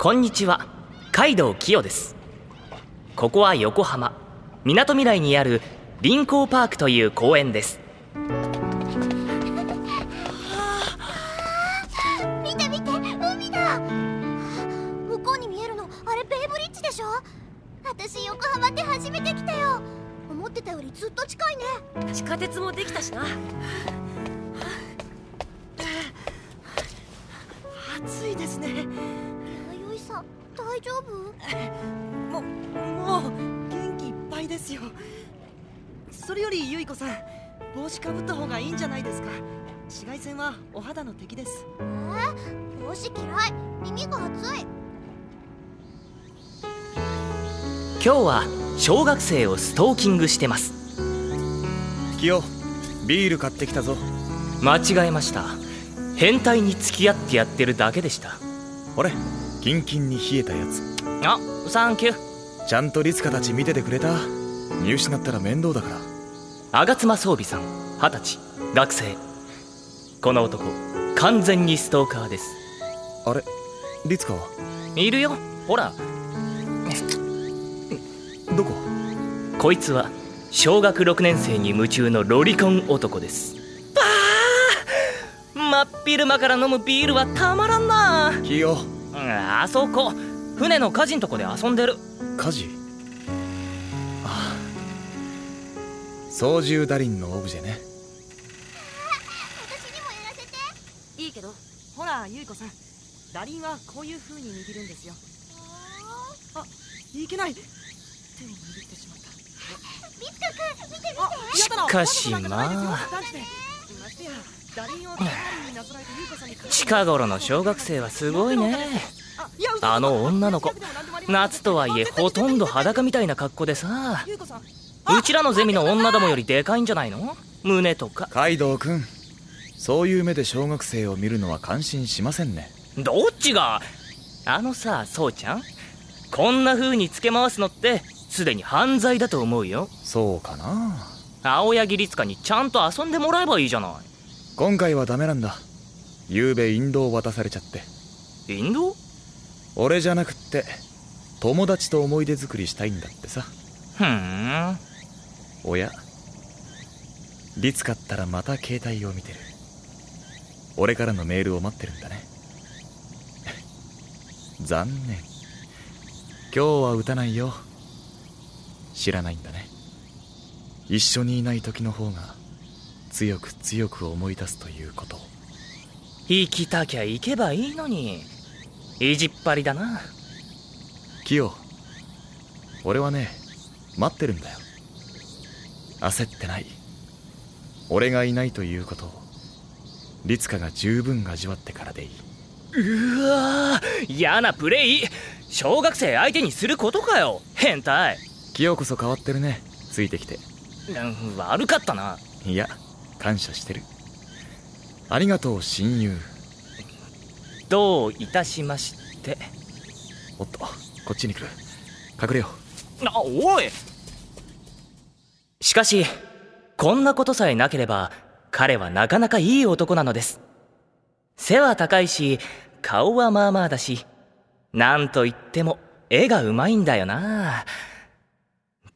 こんにちは。カイドウキヨです。ここは横浜。みなとみらいにある臨港パークという公園です。見て見て海だ。向こうに見えるのあれベイブリッジでしょ？私横浜って初めて来たよ。思ってたよりずっと近いね。地下鉄もできたしな。暑いですね大丈夫？も もう元気いっぱいですよ。それよりゆい子さん帽子かぶった方がいいんじゃないですか？紫外線はお肌の敵です。え？ー、帽子嫌い？耳が熱い。今日は小学生をストーキングしてます。キヨビール買ってきたぞ。間違えました。変態に付き合ってやってるだけでした。あれ？キンキンに冷えたやつ。あサンキュー。ちゃんとリツカたち見ててくれた？見失ったら面倒だから。吾妻装備さん二十歳。学生。この男完全にストーカーです。あれ？リツカは？いるよ。ほら。どこ？こいつは小学6年生に夢中のロリコン男です。ばあ真っ昼間から飲むビールはたまらんな。キヨう。んあそこ船の火事んとこで遊んでる。火事？ああ。操縦ダリンのオブジェね。私にもやらせて。いいけどほらゆい子さん。ダリンはこういう風に握るんですよ。あいけない。手を握ってしまった。リツカ君見て見て。あしかしまあ近頃の小学生はすごいね。あの女の子。夏とはいえほとんど裸みたいな格好でさ。うちらのゼミの女どもよりでかいんじゃないの？胸とか。カイドウ君そういう目で小学生を見るのは感心しませんね。どっちが？あのさそうちゃん。こんな風につけ回すのってすでに犯罪だと思うよ。そうかな。青柳律香にちゃんと遊んでもらえばいいじゃな今回はダメなんだ。昨べ引導渡されちゃって。い引導俺じゃなくって友達と思い出作りしたいんだってさ。ふーん。おや律かったらまた携帯を見てる。俺からのメールを待ってるんだね。残念。今日は打たないよ。知らないんだね。一緒にいない時の方が強く強く思い出すということ。を行きたきゃ行けばいいのに。意地っ張りだな。キヨ俺はね待ってるんだよ。焦ってない。俺がいないということを律香が十分味わってからでいい。うわー嫌なプレイ。小学生相手にすることかよ。変態。キヨこそ変わってるね。ついてきて。うん悪かったな。いや感謝してる。ありがとう親友。どういたしまして。おっとこっちに来る。隠れよあおい。しかしこんなことさえなければ彼はなかなかいい男なのです。背は高いし顔はまあまあだしなんといっても絵がうまいんだよな。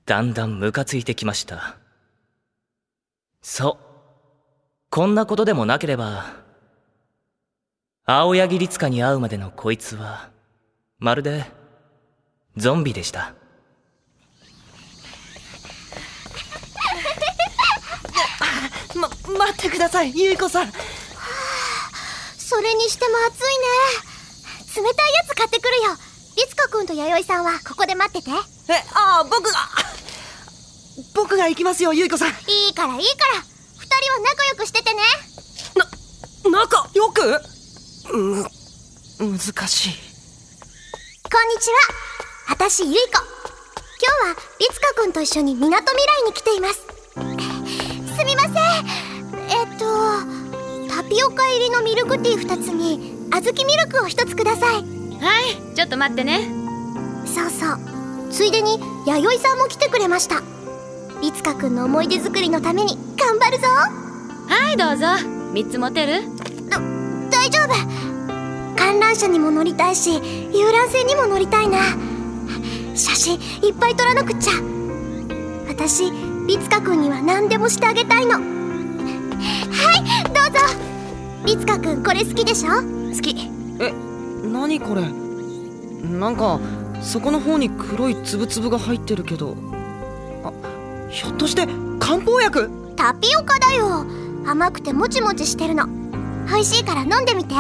だんだんムカついてきました。そうこんなことでもなければ青柳律香に会うまでのこいつはまるでゾンビでした。ま待ってくださいゆい子さん。それにしても暑いね。冷たいやつ買ってくるよ。リツカ君と弥生さんはここで待ってて。いえああ僕が僕が行きますよゆい子さん。いからいいから二人は仲良くしててね。仲よく？む難しい。こんにちは。私ゆい子。今日はリツカ君と一緒にみなとみらいに来ています。すみません。えっとタピオカ入りのミルクティー2つに小豆ミルクを1つください。はい。ちょっと待ってね。そうそう。ついでに弥生さんも来てくれましたリツカ君の思い出作りのために頑張るぞ。はいどうぞ。3つ持てる？大丈夫。観覧車にも乗りたいし遊覧船にも乗りたいな。写真いっぱい撮らなくっちゃ。私律香くんには何でもしてあげたいの。はいどうぞ。律香くんこれ好きでしょ？好き。え何これ？なんかそこの方に黒いつぶつぶが入ってるけど。あひょっとして漢方薬？タピオカだよ。甘くてもちもちしてるの。美味しいから飲んでみて。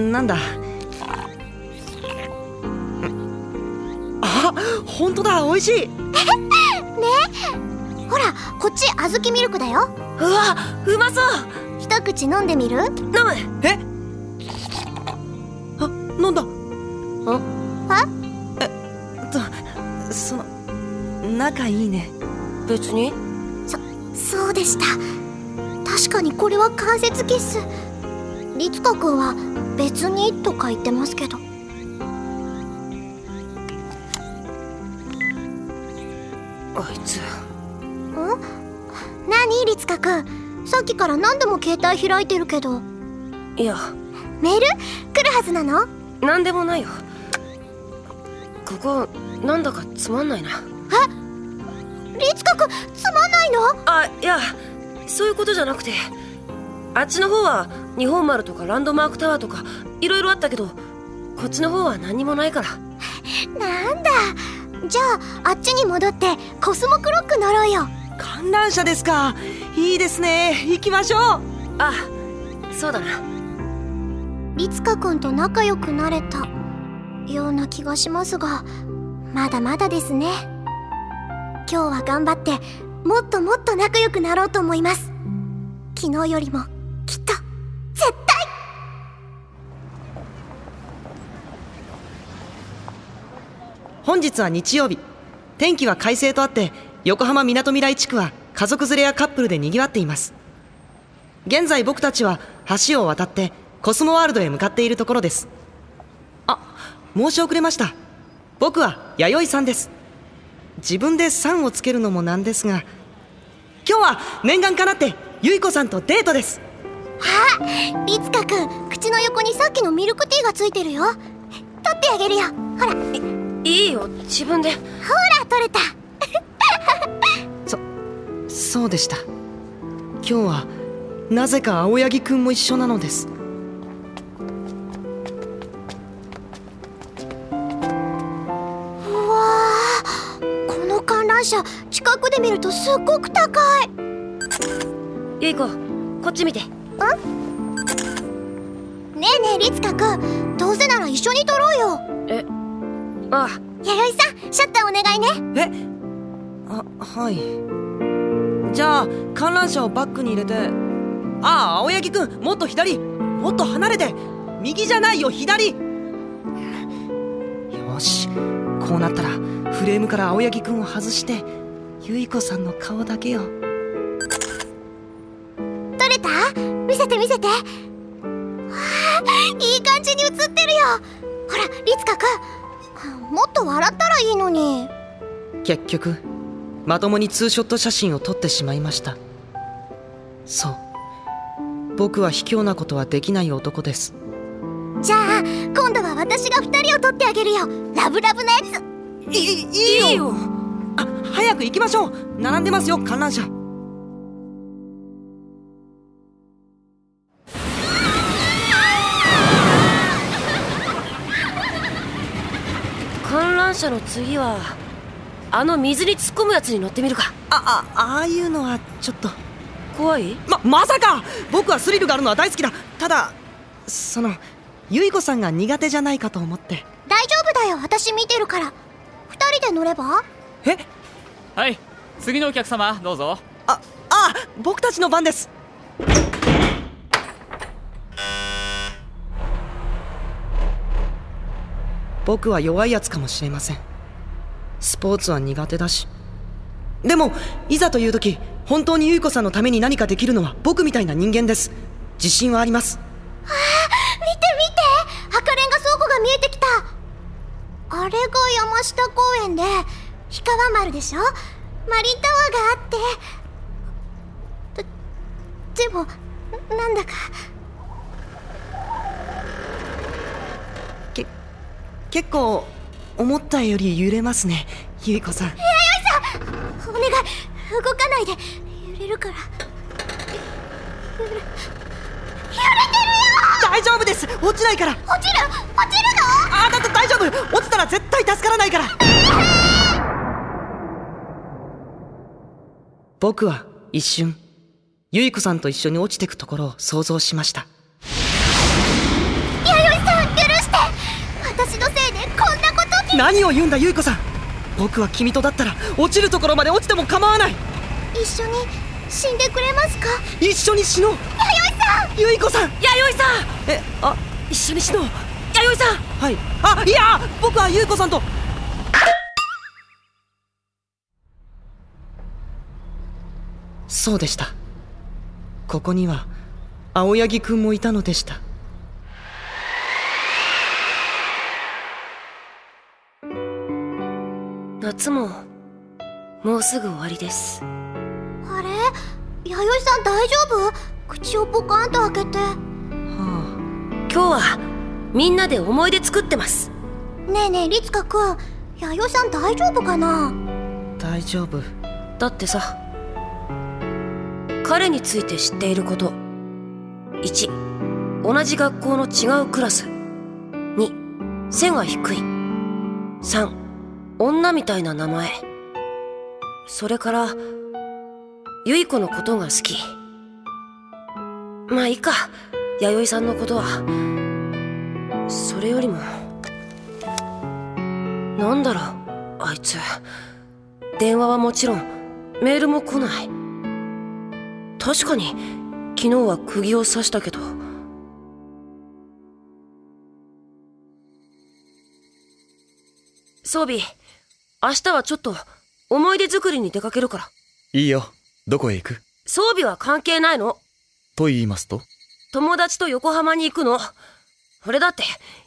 なんだ？あ本当だ美味しい。ほらこっち小豆ミルクだよ。うわうまそう。一口飲んでみる？飲む。え？あ飲んだ。あ？とその仲いいね別に？そうでした。確かにこれは関節キス。律香くんは別にとか言ってますけど。あいつ。ん？何？律香くんさっきから何度も携帯開いてるけど。いや。メール？来るはずなの？なんでもないよ。ここなんだかつまんないな律香くんつまんないの？あいやそういうことじゃなくて。あっちの方は日本丸とかランドマークタワーとかいろいろあったけどこっちの方は何もないから。なんだ。じゃああっちに戻ってコスモクロック乗ろうよ。観覧車ですか。いいですね。行きましょう。あそうだな。律香くんと仲良くなれたような気がしますがまだまだですね今日は頑張ってもっともっと仲良くなろうと思います。昨日よりもきっと絶対。本日は日曜日。天気は快晴とあって横浜みなとみらい地区は家族連れやカップルで賑わっています。現在僕たちは橋を渡ってコスモワールドへ向かっているところです。あ申し遅れました。僕は弥生さんです。自分で「さん」をつけるのもなんですが今日は念願かなってゆい子さんとデートです。あ律香くん口の横にさっきのミルクティーがついてるよ。取ってあげるよ。ほら。ほいいよ。自分で。ら取れた。そうでした。今日はなぜか青柳くんも一緒なのです車近くで見るとすっごく高い。ゆい子こっち見て。ねえねえ律香くん。どうせなら一緒に撮ろうよ。えあ。弥生さんシャッターお願いね。え？あはい。じゃあ観覧車をバックに入れて。ああ青柳くんもっと左。もっと離れて。右じゃないよ左。よしこうなったらフレームから青柳くんを外してゆい子さんの顔だけよ撮れた？見せて見せて。わあいい感じに映ってるよ。ほら律香くん。もっと笑ったらいいのに。結局まともにツーショット写真を撮ってしまいました。そう。僕は卑怯なことはできない男です。じゃあ今度は私が2人を撮ってあげるよ。ラブラブなやついいいいよ。あ早く行きましょう。並んでますよ観覧車。観覧車の次はあの水に突っ込むやつに乗ってみるか。ああああいうのはちょっと。怖い？ままさか！僕はスリルがあるのは大好きだ。ただそのゆい子さんが苦手じゃないかと思って。大丈夫だよ。私見てるから。2人で乗れば？え？はい。次のお客様どうぞ。ああ僕たちの番です。僕は弱いやつかもしれません。スポーツは苦手だし。でもいざという時本当にゆい子さんのために何かできるのは僕みたいな人間です。自信はあります見て見て赤レンガ倉庫が見えてきたあれが山下公園で氷川丸でしょマリタワーがあってででもなんだかけ結構思ったより揺れますねゆい子さん弥生さんお願い動かないで揺れるから揺れる大丈夫です。落ちないから。落ちる？落ちるの？あだって大丈夫。落ちたら絶対助からないから。僕は一瞬ゆい子さんと一緒に落ちてくところを想像しました。弥生さん許して。私のせいでこんなことに何を言うんだゆい子さん。僕は君とだったら落ちるところまで落ちても構わない。一緒に死んでくれますか？一緒に死のう。弥生さんゆい子さん。弥生さん。えあ一緒に死のう。弥生さん。はい。あいや僕はゆい子さんと。そうでした。ここには青柳くんもいたのでした。夏ももうすぐ終わりです。あれ？弥生さん大丈夫？口をポカンと開けて。は今日はみんなで思い出作ってます。ねえねえ律香くん弥生さん大丈夫かな？あ大丈夫。だってさ彼について知っていること。1同じ学校の違うクラス。2背が低い。3女みたいな名前。それからゆい子のことが好きまあいいか。弥生さんのことは。それよりも。なんだろうあいつ。電話はもちろん。メールも来ない。確かに昨日は釘を刺したけど。装備明日はちょっと思い出作りに出かけるから。いいよ。どこへ行く？装備は関係ないのと言いますと？友達と横浜に行くの。俺だって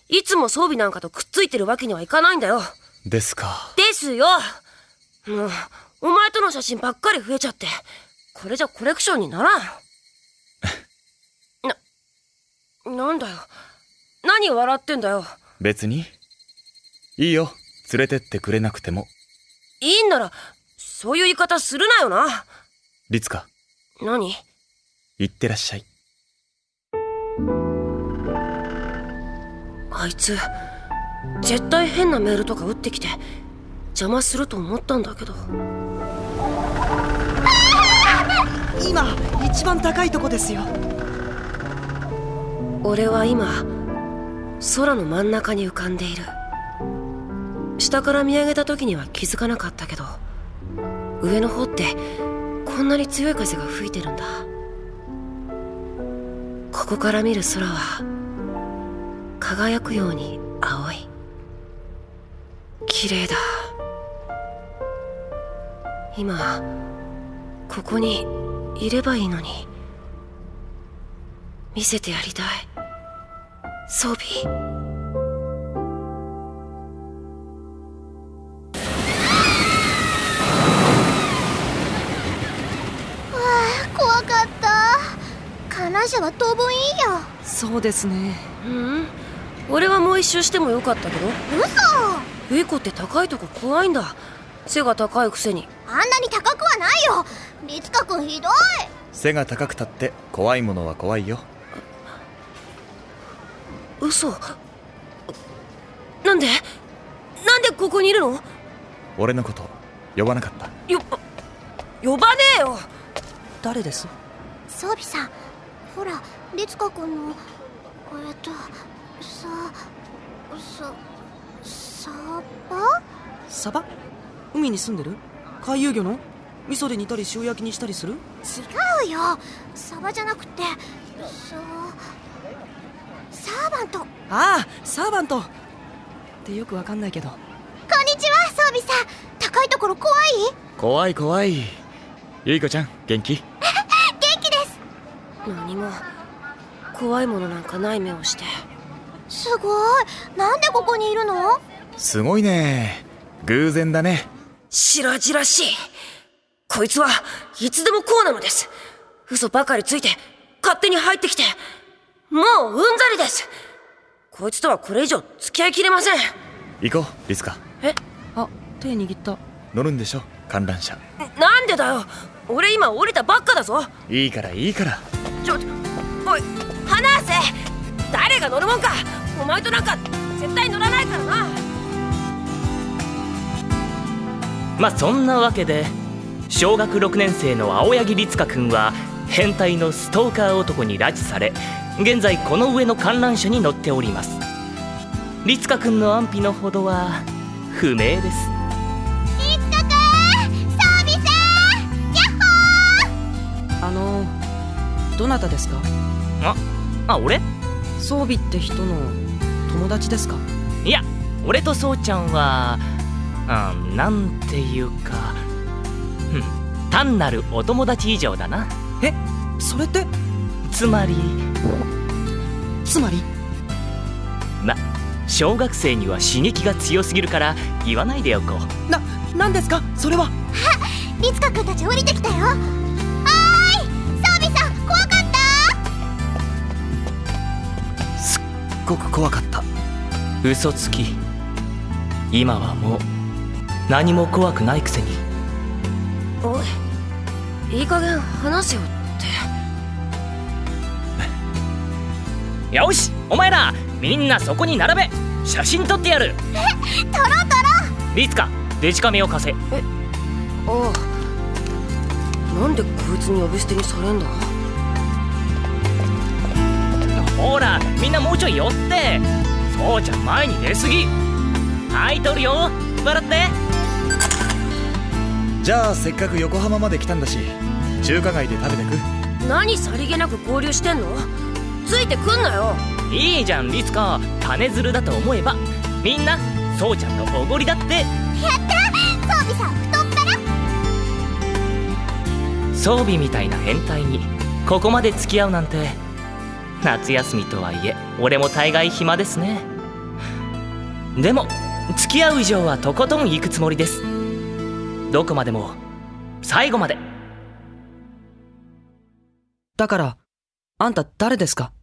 いつも装備なんかとくっついてるわけにはいかないんだよ。ですか。ですよ。もうお前との写真ばっかり増えちゃって。これじゃコレクションにならん。ななんだよ。何笑ってんだよ。別に。いいよ。連れてってくれなくても。いいんならそういう言い方するなよな。律香何？行ってらっしゃい。あいつ絶対変なメールとか打ってきて邪魔すると思ったんだけど。今一番高いとこですよ。俺は今空の真ん中に浮かんでいる。下から見上げた時には気づかなかったけど上の方ってこんなに強い風が吹いてるんだここから見る空は輝くように青い。綺麗だ。今ここにいればいいのに見せてやりたい。装備。わあ怖かった。観覧車は当分いいよ。そうですね。うん？俺はもう一周してもよかったけど。嘘！ゆい子って高いとこ怖いんだ。背が高いくせに。あんなに高くはないよ。律香くんひどい。背が高くたって怖いものは怖いよ。嘘。なんで？なんでここにいるの？俺のこと呼ばなかった。よ呼ばねえよ。誰です？装備さんほら律香くんのえっとささサバ？サバ？海に住んでる？回遊魚の？味噌で煮たり塩焼きにしたりする？違うよ。サバじゃなくてさサーバント。こんああサーバント。ってよくわかんないけど。にちは装備さん。高いところ怖い？怖い怖い。ゆい子ちゃん元気？何も怖いものなんかない目をして。すごい。なんでここにいるの？すごいね。偶然だね。白々しい。こいつはいつでもこうなのです。嘘ばかりついて勝手に入ってきてもううんざりです。こいつとはこれ以上付き合いきれません。行こうリツカ。あ手握った。乗るんでしょ観覧車。なんでだよ。俺今降りたばっかだぞ。いいからいいからちょおい離せ。誰が乗るもんか。お前となんか絶対乗らないからな。まあそんなわけで小学6年生の青柳律香君は変態のストーカー男に拉致され現在この上の観覧車に乗っております。律香君の安否のほどは不明です。どなたですか？ああ俺？装備って人の友達ですか？いや俺とそうちゃんはあなんていうかうん単なるお友達以上だな。えそれって？つまりつまり？ま小学生には刺激が強すぎるから言わないでおこう。な何ですか？それは。律香くんたち降りてきたよごく怖かった。嘘つき。今はもう何も怖くないくせに。おいいい加減話せよって。よしお前らみんなそこに並べ。写真撮ってやる。トロトロリツカデジカメを貸せ。ああ。なんでこいつに呼び捨てにされんだ？ほらみんなもうちょい寄って。そうちゃん前に出すぎ。はい撮るよ。笑って。じゃあせっかく横浜まで来たんだし中華街で食べてく？何さりげなく合流してんの？ついてくんなよ。いいじゃんリツカ金づるだと思えばみんなそうちゃんのおごりだって。やった！装備さん太っ腹。装備みたいな変態にここまで付き合うなんて夏休みとはいえ俺も大概暇ですね。でも付き合う以上はとことん行くつもりです。どこまでも最後まで。だからあんた誰ですか？